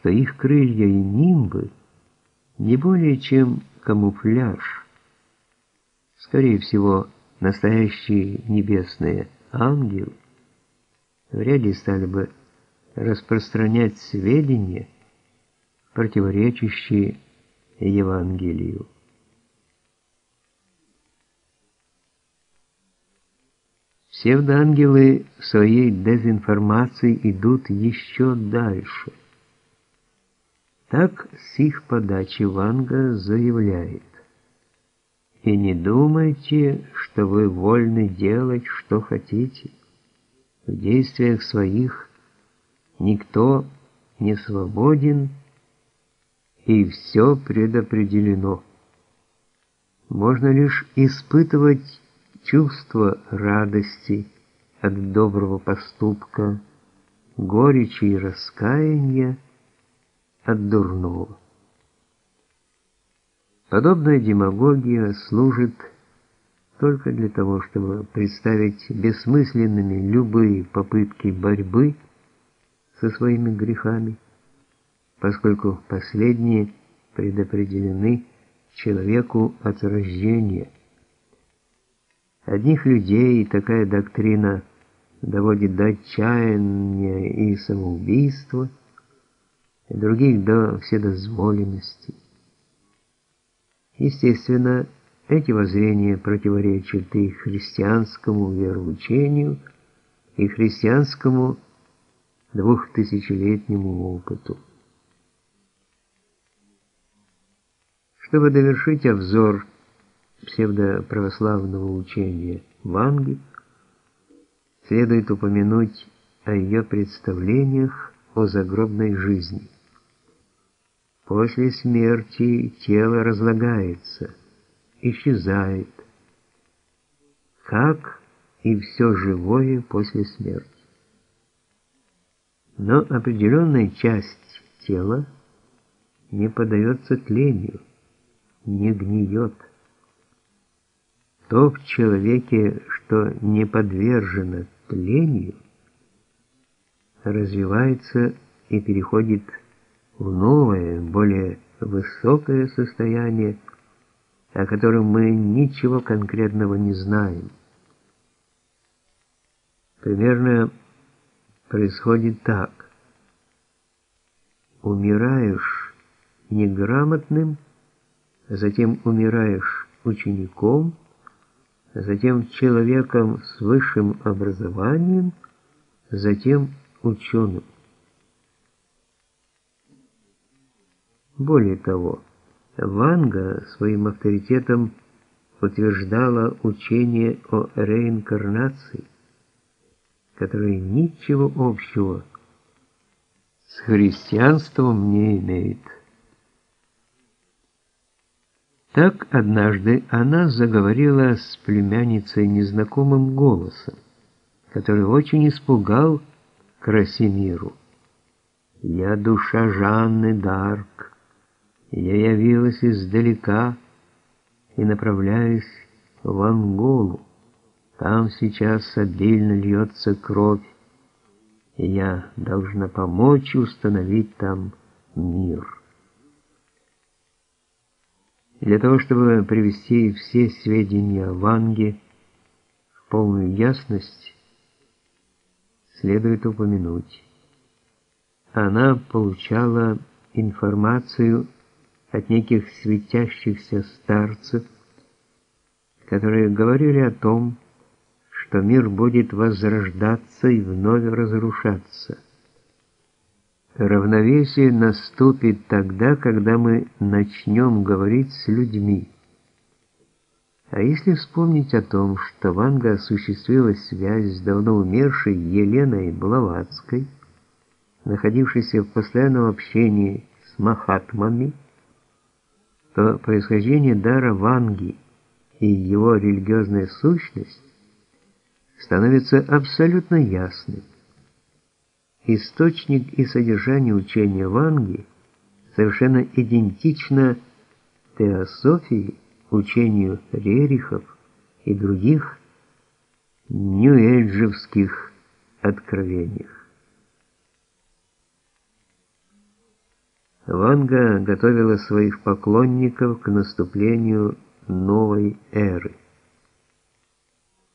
что их крылья и нимбы не более чем камуфляж. Скорее всего, настоящие небесные ангелы вряд ли стали бы распространять сведения, противоречащие Евангелию. Псевдоангелы в своей дезинформации идут еще дальше. Так с их подачи Ванга заявляет. И не думайте, что вы вольны делать, что хотите. В действиях своих никто не свободен, и все предопределено. Можно лишь испытывать чувство радости от доброго поступка, горечи и раскаяния дурного. Подобная демагогия служит только для того, чтобы представить бессмысленными любые попытки борьбы со своими грехами, поскольку последние предопределены человеку от рождения. Одних людей такая доктрина доводит до отчаяния и самоубийства, других до вседозволенности. Естественно, эти воззрения противоречат и христианскому вероучению, и христианскому двухтысячелетнему опыту. Чтобы довершить обзор псевдоправославного учения Ванги, следует упомянуть о ее представлениях о загробной жизни. После смерти тело разлагается, исчезает, как и все живое после смерти. Но определенная часть тела не поддается тлению, не гниет. То в человеке, что не подвержено тлению, развивается и переходит в новое, более высокое состояние, о котором мы ничего конкретного не знаем. Примерно происходит так. Умираешь неграмотным, затем умираешь учеником, затем человеком с высшим образованием, затем ученым. Более того, Ванга своим авторитетом утверждала учение о реинкарнации, которое ничего общего с христианством не имеет. Так однажды она заговорила с племянницей незнакомым голосом, который очень испугал Красимиру. «Я душа Жанны Дарк, я явилась издалека и направляюсь в Анголу. Там сейчас обильно льется кровь, и я должна помочь установить там мир. Для того, чтобы привести все сведения о Ванге в полную ясность, следует упомянуть. Она получала информацию от неких светящихся старцев, которые говорили о том, что мир будет возрождаться и вновь разрушаться. Равновесие наступит тогда, когда мы начнем говорить с людьми. А если вспомнить о том, что Ванга осуществила связь с давно умершей Еленой Блаватской, находившейся в постоянном общении с Махатмами, происхождение дара Ванги и его религиозная сущность становится абсолютно ясным. Источник и содержание учения Ванги совершенно идентично теософии, учению Рерихов и других ньюэйджевских откровениях. Ванга готовила своих поклонников к наступлению новой эры.